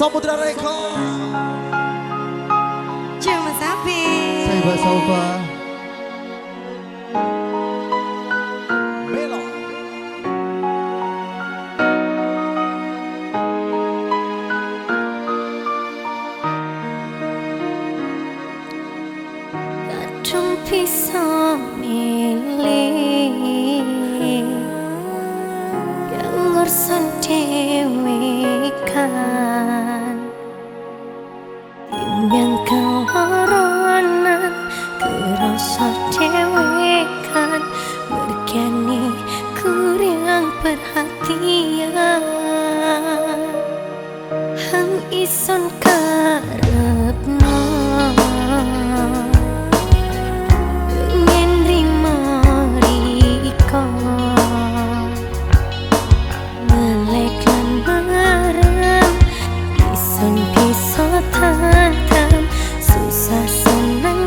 Samudra Rekod Cuma Sapi Saya Mbak Saufa Belok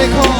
record.